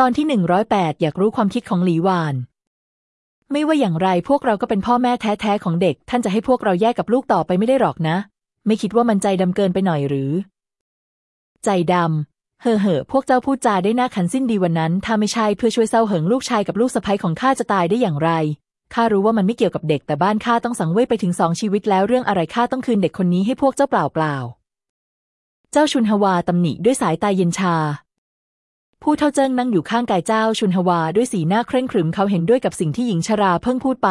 ตอนที่หนึ่งร้อยแปดอยากรู้ความคิดของหลีหวาน ไม่ว่าอย่างไรพวกเราก็เป็นพ่อแม่แท้ๆของเด็ก ท่านจะให้พวกเราแยกกับลูกต่อไปไม่ได้หรอกนะ ไม่คิดว่ามันใจดำเกินไปหน่อยหรือ ใจดำเฮ่อเฮ่อพวกเจ้าพูดจาได้น่าขันสิ้นดีวันนั้น ถ้าไม่ใช่เพื่อช่วยเศร้าเหิงลูกชายกับลูกสะใภ้ของข้าจะตายได้อย่างไรข้ารู้ว่ามันไม่เกี่ยวกับเด็กแต่บ้านข้าต้องสังเวยไปถึงสองชีวิตแล้วเรื่องอะไรข้าต้องคืนเด็กคนนี้ให้พวกเจ้าเปล่าเปล่า เจ้าชุนฮวาตำหนิด้วยสายตาเย็นชา ผู้เท่าเจิ้งนั่งอยู่ข้างกายเจ้าชุนฮวาด้วยสีหน้าเคร่งขรึมเขาเห็นด้วยกับสิ่งที่หญิงชราเพิ่งพูดไป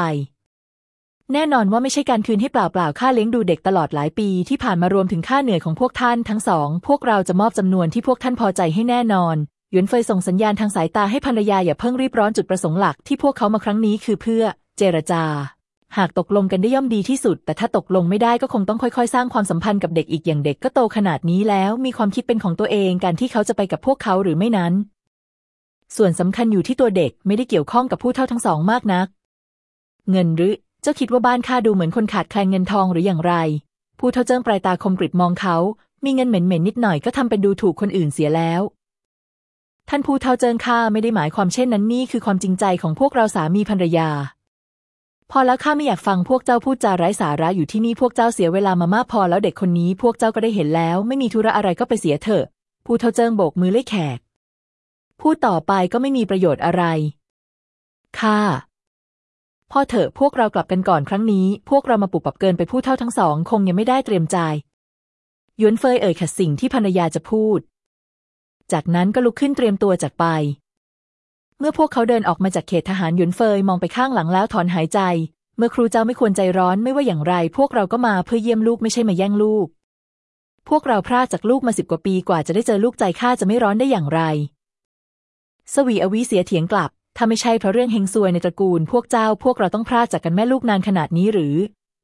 แน่นอนว่าไม่ใช่การคืนให้เปล่าๆค่าเลี้ยงดูเด็กตลอดหลายปีที่ผ่านมารวมถึงค่าเหนื่อยของพวกท่านทั้งสอง พวกเราจะมอบจำนวนที่พวกท่านพอใจให้แน่นอนหยวนเฟยส่งสัญญาณทางสายตาให้ภรรยาอย่าเพิ่งรีบร้อนจุดประสงค์หลักที่พวกเขามาครั้งนี้คือเพื่อ เจรจา หากตกลงกันได้ย่อมดีที่สุด แต่ถ้าตกลงไม่ได้ก็คงต้องค่อยๆ สร้างความสัมพันธ์กับเด็กอีกอย่างเด็กก็โตขนาดนี้แล้วมีความคิดเป็นของตัวเองการที่เขาจะไปกับพวกเขาหรือไม่นั้น ส่วนสำคัญอยู่ที่ตัวเด็กไม่ได้เกี่ยวข้องกับผู้เท่าทั้งสองมากนัก เงินหรือเจ้าคิดว่าบ้านข้าดูเหมือนคนขาดแคลนเงินทองหรืออย่างไร ผู้เท่าเจิ้งปลายตาคมกริบมองเขา มีเงินเหม็นๆนิดหน่อยก็ทำเป็นดูถูกคนอื่นเสียแล้วท่านผู้เท่าเจิ้งข้าไม่ได้หมายความเช่นนั้นนี่คือความจริงใจของพวกเราสามีภรรยา อแล้วข้าไม่อยากฟังพวกเจ้าพูดจาไร้สาระอยู่ที่นี่พวกเจ้าเสียเวลามามากพอแล้วเด็กคนนี้พวกเจ้าก็ได้เห็นแล้ว ไม่มีธุระอะไรก็ไปเสียเถอะ ผู้เท่าเจิ้งโบกมือเล่ยแขก พูดต่อไปก็ไม่มีประโยชน์อะไรค่ะพ่อเถอะพวกเรากลับกันก่อนครั้งนี้ พวกเรามาปรับปรับเกินไปผู้เท่าทั้งสอง คงยังไม่ได้เตรียมใจยวนเฟยเอ่ยขัดสิ่งที่ภรรยาจะพูด จากนั้นก็ลุกขึ้นเตรียมตัวจากไป เมื่อพวกเขาเดินออกมาจากเขตทหารหยวนเฟยมองไปข้างหลังแล้วถอนหายใจ เมื่อครูเจ้าไม่ควรใจร้อนไม่ว่าอย่างไร พวกเราก็มาเพื่อเยี่ยมลูกไม่ใช่มาแย่งลูก พวกเราพลาดจากลูกมาสิบกว่าปีกว่าจะได้เจอลูกใจข้าจะไม่ร้อนได้อย่างไร สวีอวิเสียเถียงกลับ ถ้าไม่ใช่เพราะเรื่องเฮงซวยในตระกูล พวกเจ้าพวกเราต้องพลาดจากกันแม่ลูกนานขนาดนี้หรือ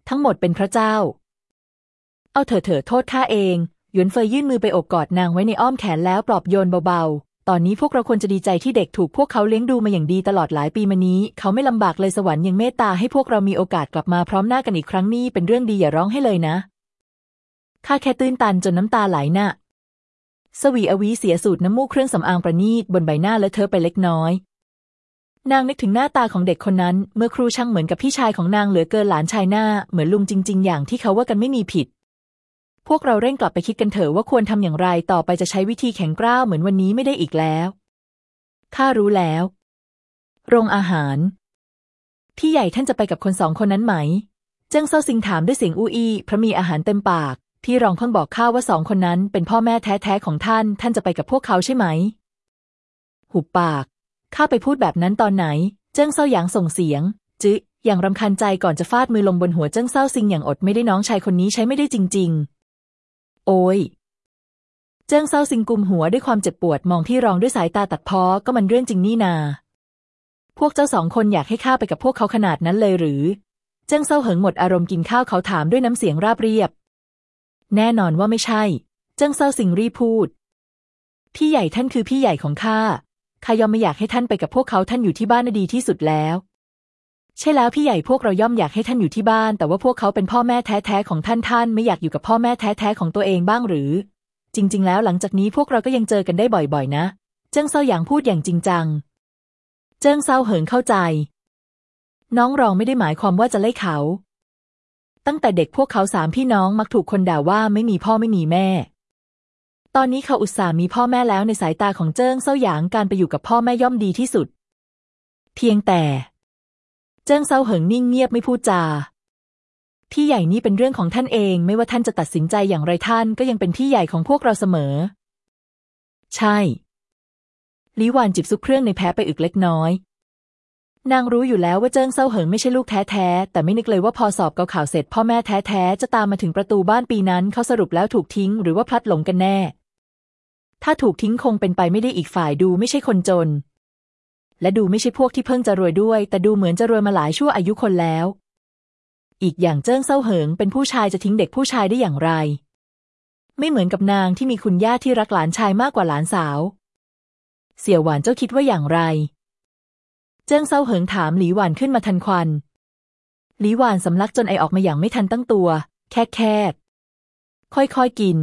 ทั้งหมดเป็นพระเจ้า เอาเถอะเถอะโทษข้าเองหยวนเฟยยื่นมือไปโอบกอดนางไว้ในอ้อมแขนแล้วปลอบโยนเบาๆ ตอนนี้พวกเราควรจะดีใจที่เด็กถูกพวกเขาเลี้ยงดูมาอย่างดีตลอดหลายปีมานี้ เขาไม่ลำบากเลยสวรรค์ยังเมตตาให้พวกเรามีโอกาสกลับมาพร้อมหน้ากันอีกครั้งนี่เป็นเรื่องดีอย่าร้องให้เลยนะข้าแค่ตื้นตันจนน้ำตาไหลน่ะสวีอวีเสียสูตรน้ำมูกเครื่องสำอางประณีตบนใบหน้าและเธอไปเล็กน้อย นางนึกถึงหน้าตาของเด็กคนนั้น เมื่อครูช่างเหมือนกับพี่ชายของนางเหลือเกินหลานชายหน้า เหมือนลุงจริง ๆ อย่างที่เขาว่ากันไม่มีผิด พวกเราเร่งกลับไปคิดกันเถอะว่าควรทำอย่างไรต่อไปจะใช้วิธีแข็งกร้าวเหมือนวันนี้ไม่ได้อีกแล้วข้ารู้แล้ว โรงอาหาร พี่ใหญ่ท่านจะไปกับคนสองคนนั้นไหม เจิ้งเซาซิงถามด้วยเสียงอู้อี้เพราะมีอาหารเต็มปาก พี่รองเพิ่งบอกข้าว่าสองคนนั้นเป็นพ่อแม่แท้ๆของท่าน ท่านจะไปกับพวกเขาใช่ไหม หุบปาก ข้าไปพูดแบบนั้นตอนไหน เจิ้งเซาหยางส่งเสียง จึ๊อย่างรำคาญใจก่อนจะฟาดมือลงบนหัวเจิ้งเซาซิงอย่างอดไม่ได้น้องชายคนนี้ใช้ไม่ได้จริง ๆ โอ้ยเจิ้งเซาซิงกุมหัวด้วยความเจ็บปวดมองพี่รองด้วยสายตาตัดพ้อก็มันเรื่องจริงนี่นา พวกเจ้าสองคนอยากให้ข้าไปกับพวกเขาขนาดนั้นเลยหรือ เจิ้งเซาเหิงหมดอารมณ์กินข้าวเขาถามด้วยน้ำเสียงราบเรียบ แน่นอนว่าไม่ใช่ เจิ้งเซาซิงรีบพูด พี่ใหญ่ท่านคือพี่ใหญ่ของข้าข้าย่อมไม่อยากให้ท่านไปกับพวกเขาท่านอยู่ที่บ้านน่ะดีที่สุดแล้ว ใช่แล้วพี่ใหญ่พวกเราย่อมอยากให้ท่านอยู่ที่บ้าน แต่ว่าพวกเขาเป็นพ่อแม่แท้ๆของท่านท่านไม่อยากอยู่กับพ่อแม่แท้ๆของตัวเองบ้างหรือ จริง ๆ แล้วหลังจากนี้พวกเราก็ยังเจอกันได้บ่อย ๆ นะ เจิ้งเซาหยางพูดอย่างจริงจัง เจิ้งเซาเหิงเข้าใจ น้องรองไม่ได้หมายความว่าจะไล่เขา ตั้งแต่เด็กพวกเขาสามพี่น้องมักถูกคนด่าว่าไม่มีพ่อไม่มีแม่ ตอนนี้เขาอุตส่าห์มีพ่อแม่แล้วในสายตาของเจิ้งเซาหยางการไปอยู่กับพ่อแม่ย่อมดีที่สุด เพียงแต่ เจิ้งเซาเหิงนิ่งเงียบไม่พูดจา พี่ใหญ่นี่เป็นเรื่องของท่านเอง ไม่ว่าท่านจะตัดสินใจอย่างไรท่านก็ยังเป็นพี่ใหญ่ของพวกเราเสมอ ใช่หลีหวานจิบซุปเครื่องในแพะไปอึกเล็กน้อย นางรู้อยู่แล้วว่าเจิ้งเซาเหิงไม่ใช่ลูกแท้ๆ แต่ไม่นึกเลยว่าพอสอบเกาข่าวเสร็จพ่อแม่แท้ๆ จะตามมาถึงประตูบ้านปีนั้นเขาสรุปแล้วถูกทิ้งหรือว่าพลัดหลงกันแน่ ถ้าถูกทิ้งคงเป็นไปไม่ได้อีกฝ่ายดูไม่ใช่คนจน และดูไม่ใช่พวกที่เพิ่งจะรวยด้วย แต่ดูเหมือนจะรวยมาหลายชั่วอายุคนแล้ว อีกอย่างเจิ้งเซาเหิงเป็นผู้ชายจะทิ้งเด็กผู้ชายได้อย่างไร ไม่เหมือนกับนางที่มีคุณย่าที่รักหลานชายมากกว่าหลานสาว เสี่ยวหวานเจ้าคิดว่าอย่างไร เจิ้งเซาเหิงถามหลีหวานขึ้นมาทันควันหลีหวานสำลักจนไอออกมาอย่างไม่ทันตั้งตัว แค่กแค่กค่อยๆกิน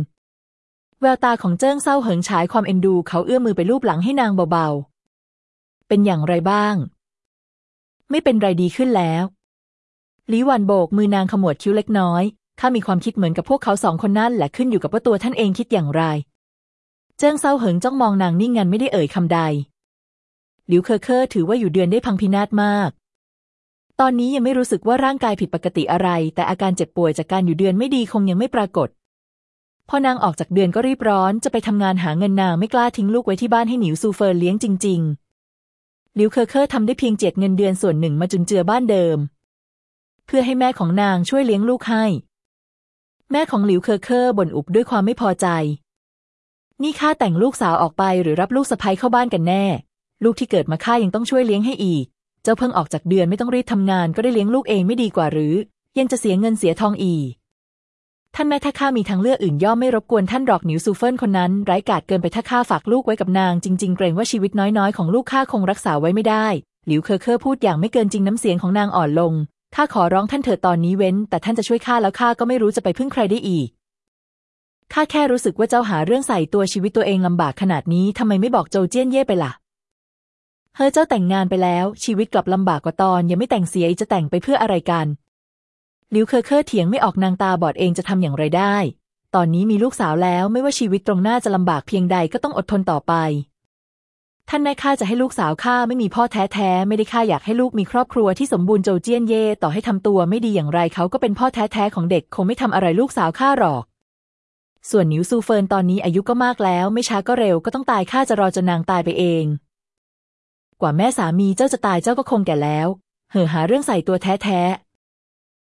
แววตาของเจิ้งเซาเหิงฉายความเอ็นดูเขาเอื้อมมือไปลูบหลังให้นางเบาๆ เป็นอย่างไรบ้าง ไม่เป็นไรดีขึ้นแล้วหลีหวานโบกมือนางขมวดคิ้วเล็กน้อย ข้ามีความคิดเหมือนกับพวกเขาสองคนนั่นแหละขึ้นอยู่กับว่าตัวท่านเองคิดอย่างไร เจิ้งเซาเหิงจ้องมองนางนิ่งงันไม่ได้เอ่ยคำใด หลิวเคอเคอถือว่าอยู่เดือนได้พังพินาศมาก ตอนนี้ยังไม่รู้สึกว่าร่างกายผิดปกติอะไร แต่อาการเจ็บป่วยจากการอยู่เดือนไม่ดีคงยังไม่ปรากฏ พอนางออกจากเดือนก็รีบร้อนจะไปทำงานหาเงินนางไม่กล้าทิ้งลูกไว้ที่บ้านให้หนิวซูเฟินเลี้ยงจริง ๆ หลิวเคอเคอทำได้เพียงเจียดเงินเดือนส่วนหนึ่งมาจุนเจือบ้านเดิม เพื่อให้แม่ของนางช่วยเลี้ยงลูกให้ แม่ของหลิวเคอเคอบ่นอุบด้วยความไม่พอใจ นี่ข้าแต่งลูกสาวออกไปหรือรับลูกสะใภ้เข้าบ้านกันแน่ ลูกที่เกิดมาข้ายังต้องช่วยเลี้ยงให้อีก เจ้าเพิ่งออกจากเดือนไม่ต้องรีบทำงานก็ได้เลี้ยงลูกเองไม่ดีกว่าหรือ ยังจะเสียเงินเสียทองอีก ท่านแม่ถ้าข้ามีทางเลือกอื่นย่อมไม่รบกวนท่านหรอกหนิวซูเฟินคนนั้นร้ายกาจเกินไปถ้าข้าฝากลูกไว้กับนาง จริง ๆ เกรงว่าชีวิตน้อยๆ ของลูกข้าคงรักษาไว้ไม่ได้ หลิวเคอเคอพูดอย่างไม่เกินจริงน้ำเสียงของนางอ่อนลงข้าขอร้องท่านเถิดตอนนี้เว้น แต่ท่านจะช่วยข้าแล้วข้าก็ไม่รู้จะไปพึ่งใครได้อีกข้าแค่รู้สึกว่าเจ้าหาเรื่องใส่ตัวชีวิตตัวเองลำบากขนาดนี้ทำไมไม่บอกโจเจี้ยนเย่ไปล่ะเฮ้อเจ้าแต่งงานไปแล้ว ชีวิตกลับลำบากกว่าตอนยังไม่แต่งเสียจะแต่งไปเพื่ออะไรกัน หลิวเคอเคอเถียงไม่ออกนางตาบอดเองจะทำอย่างไรได้ ตอนนี้มีลูกสาวแล้วไม่ว่าชีวิตตรงหน้าจะลำบากเพียงใดก็ต้องอดทนต่อไป ท่านแม่ข้าจะให้ลูกสาวข้าไม่มีพ่อแท้ๆไม่ได้ข้าอยากให้ลูกมีครอบครัวที่สมบูรณ์โจเจียนเย่ต่อให้ทำตัวไม่ดีอย่างไรเขาก็เป็นพ่อแท้ๆของเด็กคงไม่ทำอะไรลูกสาวข้าหรอก ส่วนหนิวซูเฟินตอนนี้อายุก็มากแล้ว ไม่ช้าก็เร็วก็ต้องตายข้าจะรอจนนางตายไปเอง กว่าแม่สามีเจ้าจะตายเจ้าก็คงแก่แล้ว เหอะหาเรื่องใส่ตัวแท้ๆ